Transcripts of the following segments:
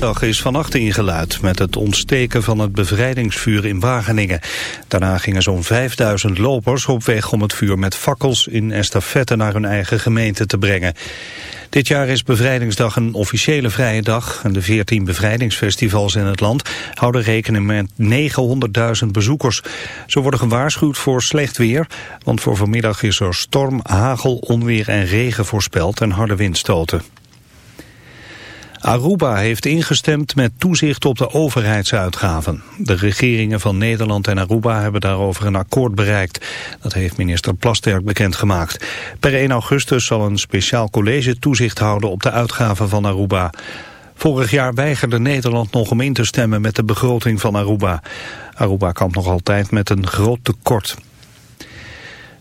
Dag is vannacht ingeluid met het ontsteken van het bevrijdingsvuur in Wageningen. Daarna gingen zo'n 5000 lopers op weg om het vuur met fakkels in estafette naar hun eigen gemeente te brengen. Dit jaar is Bevrijdingsdag een officiële vrije dag en de 14 bevrijdingsfestivals in het land houden rekening met 900.000 bezoekers. Ze worden gewaarschuwd voor slecht weer, want voor vanmiddag is er storm, hagel, onweer en regen voorspeld en harde windstoten. Aruba heeft ingestemd met toezicht op de overheidsuitgaven. De regeringen van Nederland en Aruba hebben daarover een akkoord bereikt. Dat heeft minister Plasterk bekendgemaakt. Per 1 augustus zal een speciaal college toezicht houden op de uitgaven van Aruba. Vorig jaar weigerde Nederland nog om in te stemmen met de begroting van Aruba. Aruba kampt nog altijd met een groot tekort.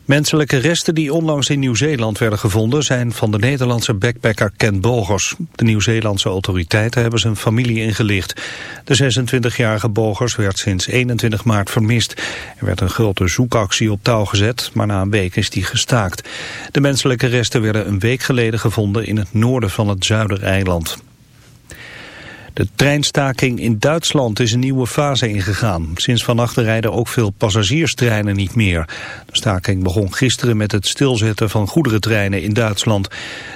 Menselijke resten die onlangs in Nieuw-Zeeland werden gevonden... zijn van de Nederlandse backpacker Ken Bogers. De Nieuw-Zeelandse autoriteiten hebben zijn familie ingelicht. De 26-jarige Bogers werd sinds 21 maart vermist. Er werd een grote zoekactie op touw gezet, maar na een week is die gestaakt. De menselijke resten werden een week geleden gevonden... in het noorden van het Zuidereiland. De treinstaking in Duitsland is een nieuwe fase ingegaan. Sinds vannacht rijden ook veel passagierstreinen niet meer. De staking begon gisteren met het stilzetten van goederentreinen in Duitsland.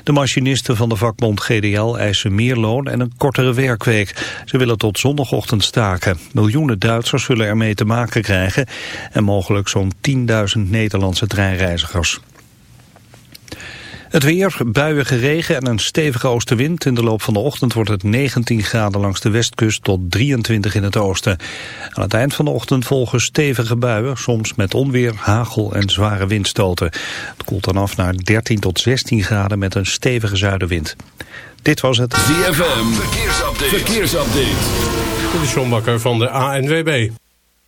De machinisten van de vakbond GDL eisen meer loon en een kortere werkweek. Ze willen tot zondagochtend staken. Miljoenen Duitsers zullen ermee te maken krijgen... en mogelijk zo'n 10.000 Nederlandse treinreizigers. Het weer, buiige regen en een stevige oostenwind. In de loop van de ochtend wordt het 19 graden langs de westkust tot 23 in het oosten. Aan het eind van de ochtend volgen stevige buien, soms met onweer, hagel en zware windstoten. Het koelt dan af naar 13 tot 16 graden met een stevige zuidenwind. Dit was het ZFM Verkeersupdate. Verkeersupdate. De John van de ANWB.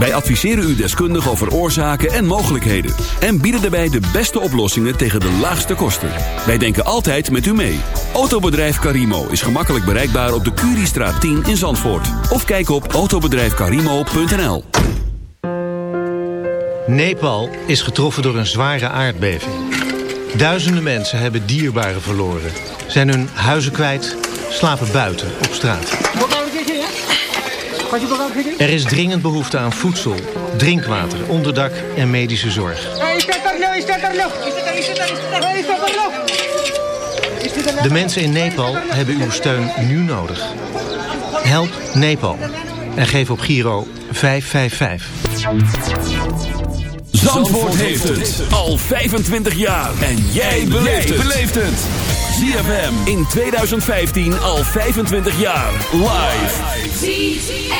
Wij adviseren u deskundig over oorzaken en mogelijkheden. En bieden daarbij de beste oplossingen tegen de laagste kosten. Wij denken altijd met u mee. Autobedrijf Carimo is gemakkelijk bereikbaar op de Curiestraat 10 in Zandvoort. Of kijk op autobedrijfcarimo.nl Nepal is getroffen door een zware aardbeving. Duizenden mensen hebben dierbaren verloren. Zijn hun huizen kwijt, slapen buiten op straat. Er is dringend behoefte aan voedsel, drinkwater, onderdak en medische zorg. De mensen in Nepal hebben uw steun nu nodig. Help Nepal en geef op Giro 555. Zandvoort heeft het al 25 jaar. En jij beleeft het. ZFM in 2015 al 25 jaar. Live.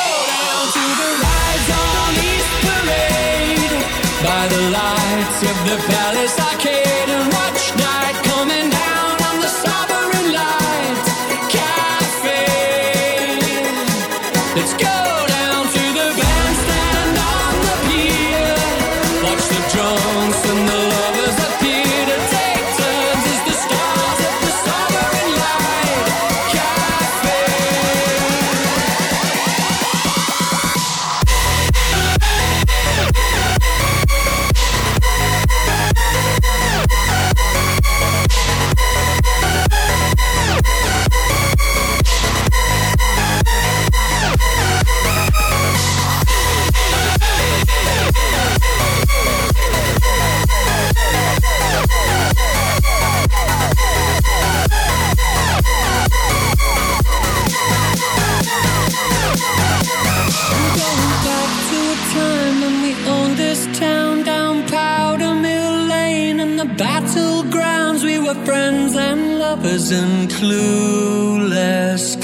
by the lights of the palace.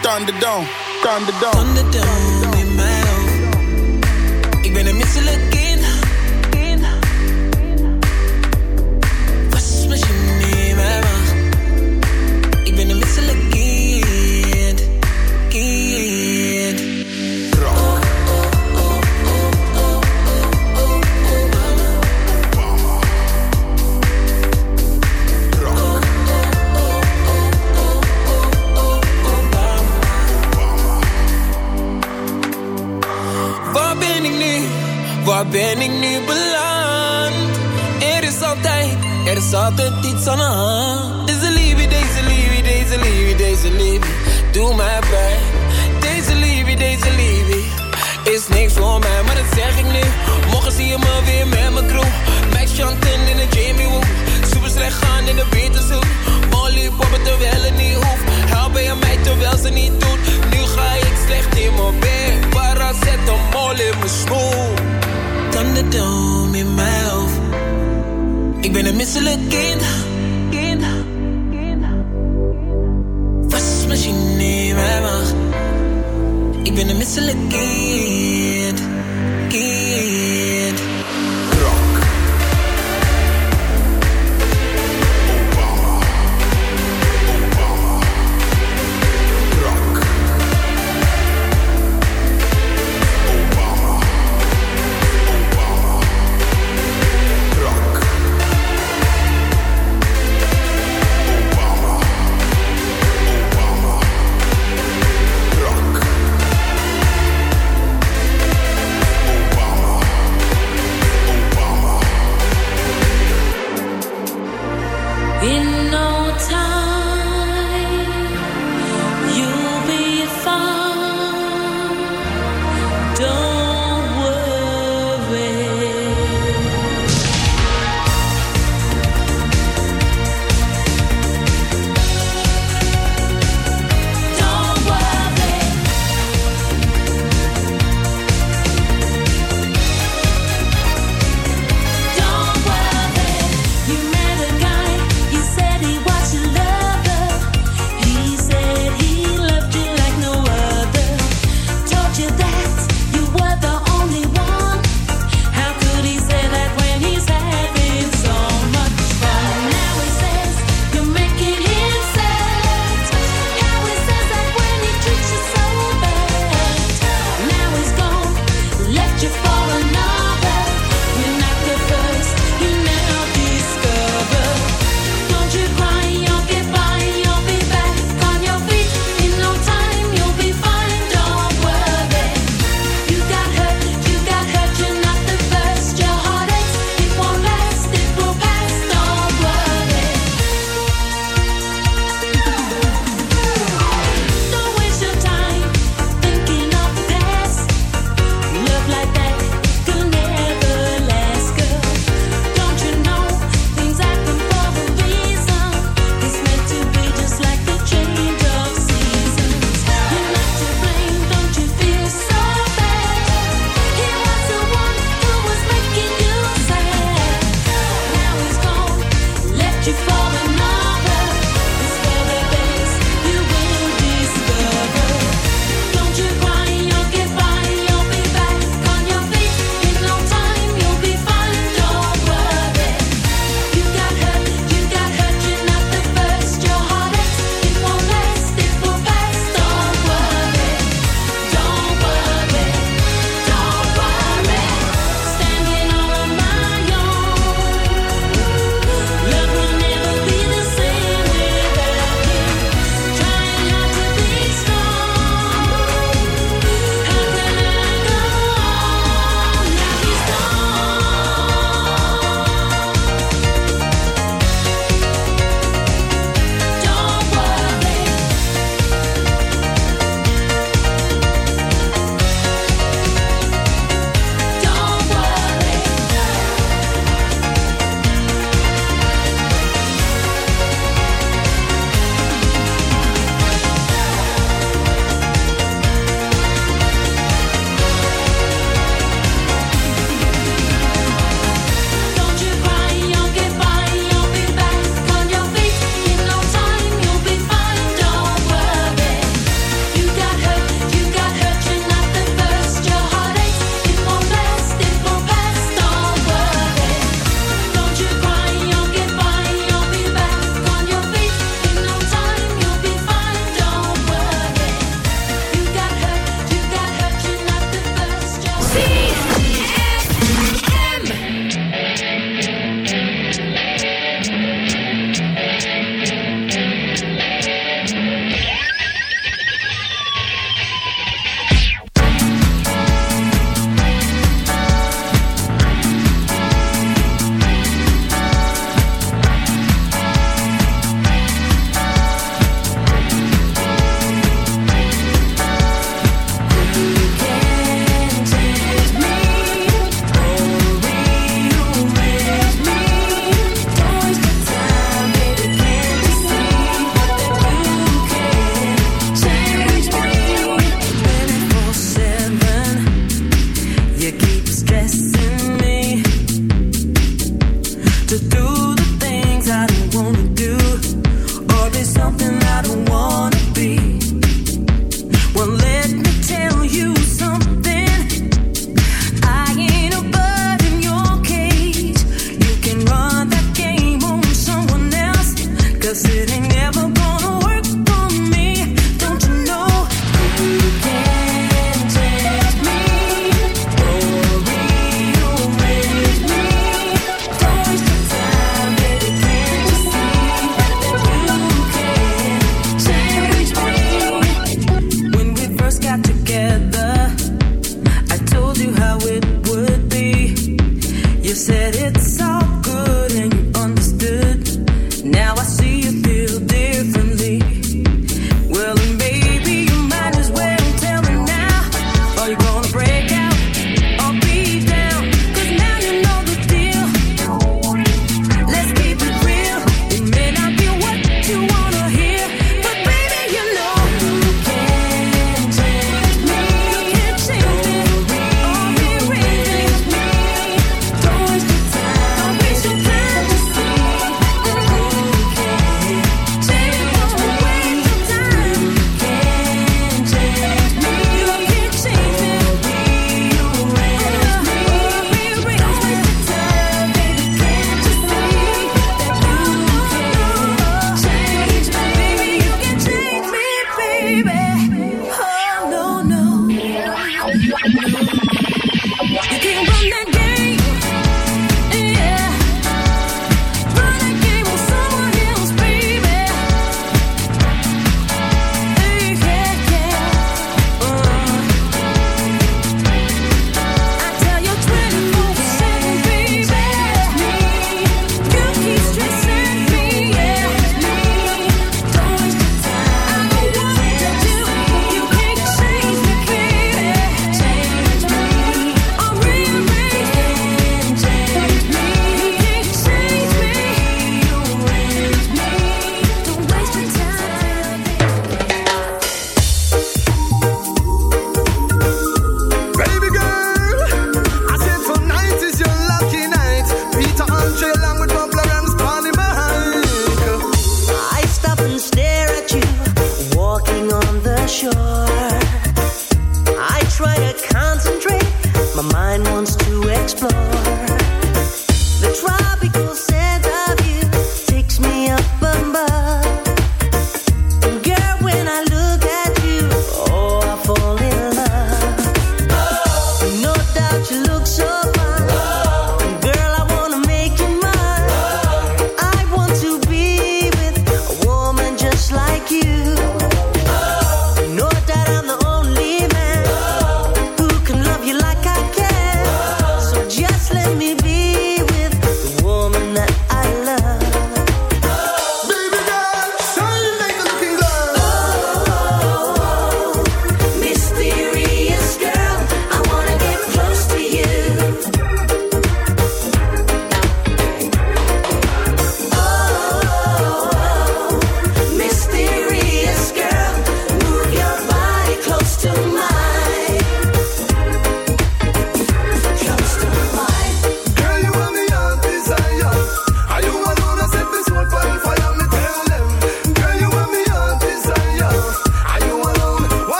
Thunderdome. Thunderdome. Thunderdome